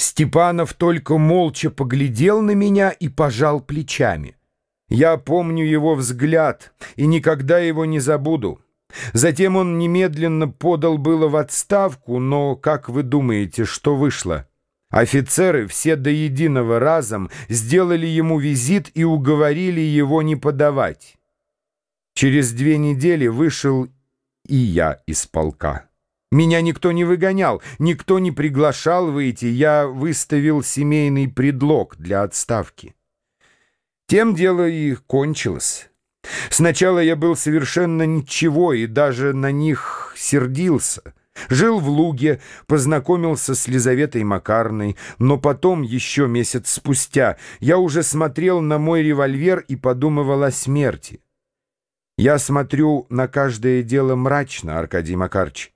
Степанов только молча поглядел на меня и пожал плечами. Я помню его взгляд и никогда его не забуду. Затем он немедленно подал было в отставку, но, как вы думаете, что вышло? Офицеры все до единого разом сделали ему визит и уговорили его не подавать. Через две недели вышел и я из полка. Меня никто не выгонял, никто не приглашал выйти, я выставил семейный предлог для отставки. Тем дело и кончилось. Сначала я был совершенно ничего и даже на них сердился. Жил в Луге, познакомился с Лизаветой Макарной, но потом, еще месяц спустя, я уже смотрел на мой револьвер и подумывал о смерти. Я смотрю на каждое дело мрачно, Аркадий Макарч.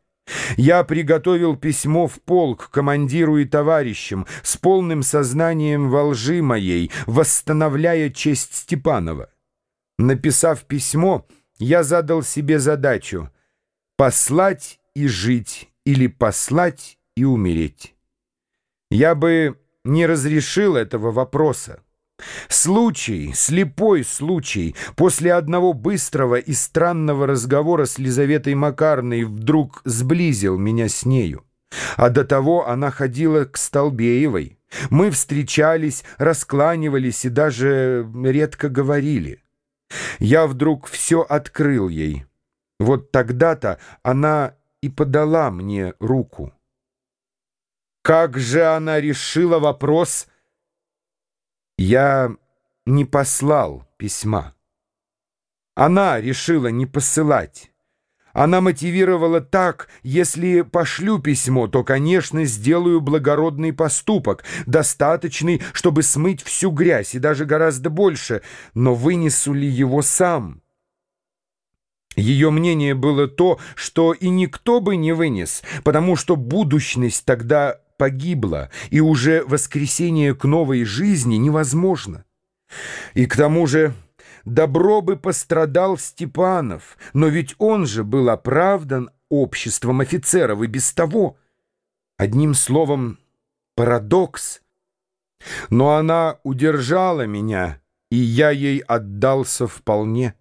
Я приготовил письмо в полк командиру и товарищам с полным сознанием во лжи моей, восстановляя честь Степанова. Написав письмо, я задал себе задачу послать и жить или послать и умереть. Я бы не разрешил этого вопроса. Случай, слепой случай, после одного быстрого и странного разговора с Лизаветой Макарной вдруг сблизил меня с нею. А до того она ходила к Столбеевой. Мы встречались, раскланивались и даже редко говорили. Я вдруг все открыл ей. Вот тогда-то она и подала мне руку. Как же она решила вопрос я не послал письма. Она решила не посылать. Она мотивировала так, если пошлю письмо, то, конечно, сделаю благородный поступок, достаточный, чтобы смыть всю грязь, и даже гораздо больше, но вынесу ли его сам? Ее мнение было то, что и никто бы не вынес, потому что будущность тогда погибла, и уже воскресение к новой жизни невозможно. И к тому же добро бы пострадал Степанов, но ведь он же был оправдан обществом офицеров и без того. Одним словом, парадокс. Но она удержала меня, и я ей отдался вполне.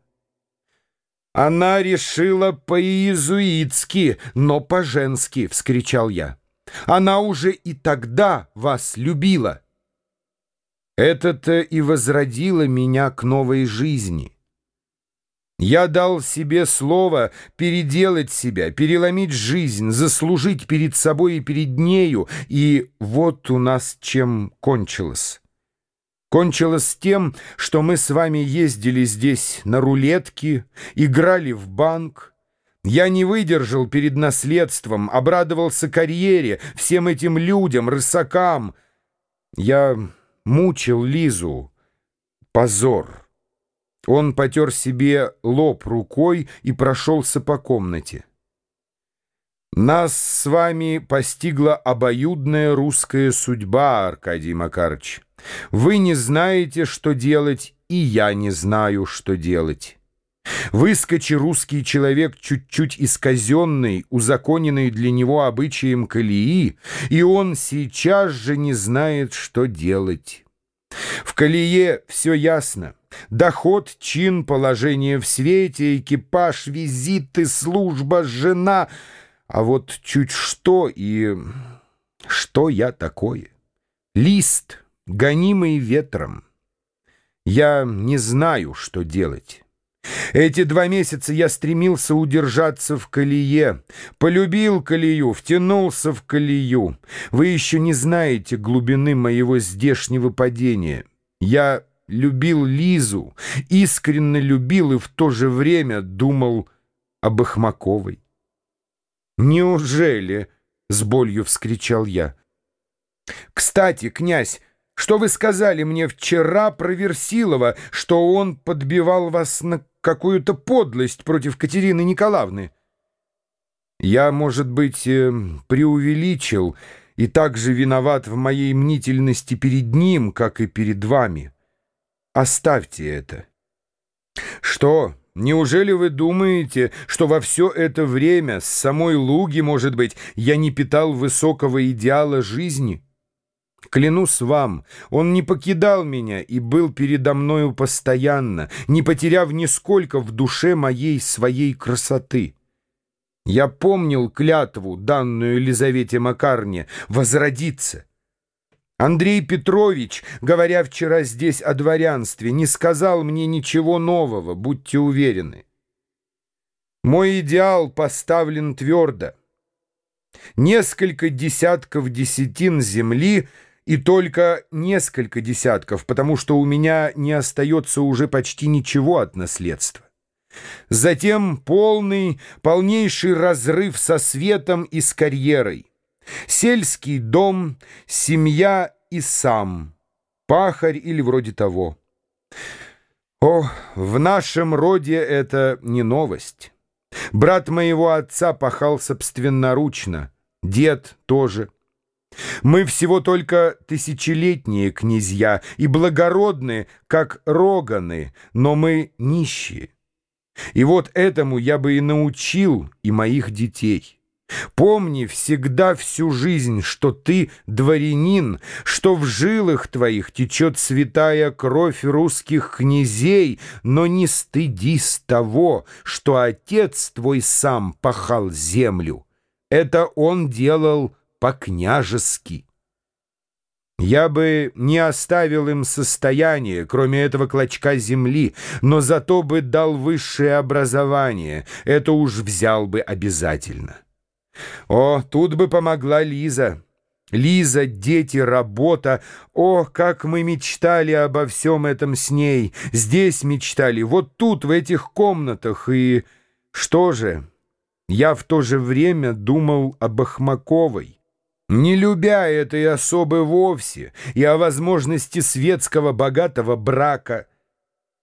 Она решила по-иезуитски, но по-женски, — вскричал я. Она уже и тогда вас любила. Это-то и возродило меня к новой жизни. Я дал себе слово переделать себя, переломить жизнь, заслужить перед собой и перед нею, и вот у нас чем кончилось. Кончилось тем, что мы с вами ездили здесь на рулетки, играли в банк, я не выдержал перед наследством, обрадовался карьере, всем этим людям, рысакам. Я мучил Лизу. Позор. Он потер себе лоб рукой и прошелся по комнате. Нас с вами постигла обоюдная русская судьба, Аркадий Макарович. Вы не знаете, что делать, и я не знаю, что делать. Выскочи русский человек чуть-чуть исказенный, узаконенный для него обычаем колеи, и он сейчас же не знает, что делать. В колее все ясно. Доход, чин, положение в свете, экипаж, визиты, служба, жена. А вот чуть что и... Что я такое? Лист, гонимый ветром. Я не знаю, что делать. Эти два месяца я стремился удержаться в колее, полюбил колею, втянулся в колею. Вы еще не знаете глубины моего здешнего падения. Я любил Лизу, искренне любил и в то же время думал об Ахмаковой. «Неужели?» — с болью вскричал я. «Кстати, князь, что вы сказали мне вчера про Версилова, что он подбивал вас на какую-то подлость против Катерины Николаевны. Я, может быть, э, преувеличил и также виноват в моей мнительности перед ним, как и перед вами. Оставьте это. Что, неужели вы думаете, что во все это время с самой Луги, может быть, я не питал высокого идеала жизни? Клянусь вам, он не покидал меня и был передо мною постоянно, не потеряв нисколько в душе моей своей красоты. Я помнил клятву, данную Елизавете Макарне, возродиться. Андрей Петрович, говоря вчера здесь о дворянстве, не сказал мне ничего нового, будьте уверены. Мой идеал поставлен твердо. Несколько десятков десятин земли и только несколько десятков, потому что у меня не остается уже почти ничего от наследства. Затем полный, полнейший разрыв со светом и с карьерой. Сельский дом, семья и сам. Пахарь или вроде того. О, в нашем роде это не новость. Брат моего отца пахал собственноручно, дед тоже. Мы всего только тысячелетние князья и благородные, как роганы, но мы нищие. И вот этому я бы и научил и моих детей. Помни всегда всю жизнь, что ты дворянин, что в жилах твоих течет святая кровь русских князей, но не стыдись того, что отец твой сам пахал землю. Это он делал по-княжески. Я бы не оставил им состояние, кроме этого клочка земли, но зато бы дал высшее образование, это уж взял бы обязательно. О, тут бы помогла Лиза. Лиза, дети, работа. О, как мы мечтали обо всем этом с ней. Здесь мечтали, вот тут, в этих комнатах. И что же? Я в то же время думал об Ахмаковой. Не любя этой особы вовсе и о возможности светского богатого брака,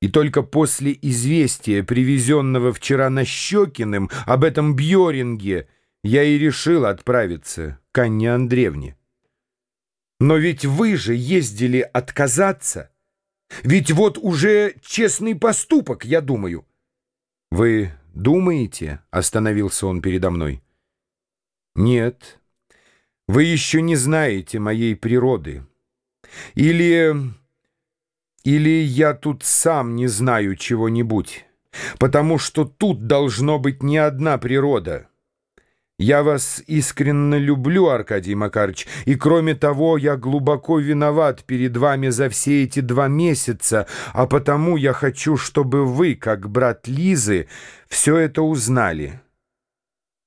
и только после известия, привезенного вчера Нащекиным, об этом Бьоринге, я и решил отправиться к Анне Андреевне. Но ведь вы же ездили отказаться. Ведь вот уже честный поступок, я думаю. Вы думаете? — остановился он передо мной. Нет, вы еще не знаете моей природы. Или... Или я тут сам не знаю чего-нибудь, потому что тут должно быть не одна природа. Я вас искренне люблю, Аркадий Макарович, и кроме того, я глубоко виноват перед вами за все эти два месяца, а потому я хочу, чтобы вы, как брат Лизы, все это узнали.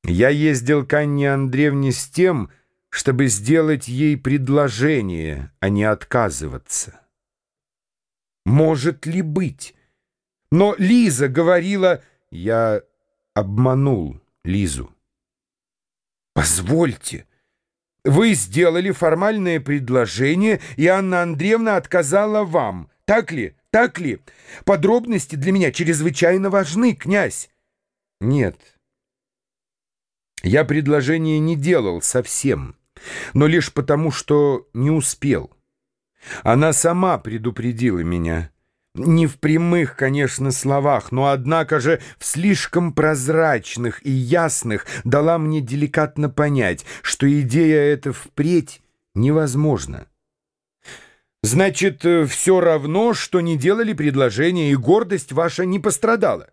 Я ездил к Анне Андреевне с тем, чтобы сделать ей предложение, а не отказываться. Может ли быть? Но Лиза говорила... Я обманул Лизу. Позвольте. Вы сделали формальное предложение, и Анна Андреевна отказала вам. Так ли? Так ли? Подробности для меня чрезвычайно важны, князь. Нет. Я предложение не делал совсем но лишь потому, что не успел. Она сама предупредила меня. Не в прямых, конечно, словах, но, однако же, в слишком прозрачных и ясных дала мне деликатно понять, что идея эта впредь невозможна. Значит, все равно, что не делали предложение, и гордость ваша не пострадала.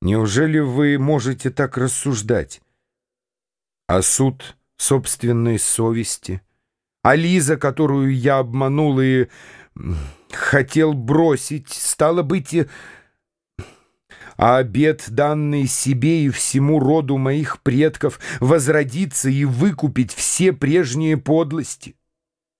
Неужели вы можете так рассуждать? А суд собственной совести. А Лиза, которую я обманул и хотел бросить, стало быть, а обед, данный себе и всему роду моих предков, возродиться и выкупить все прежние подлости.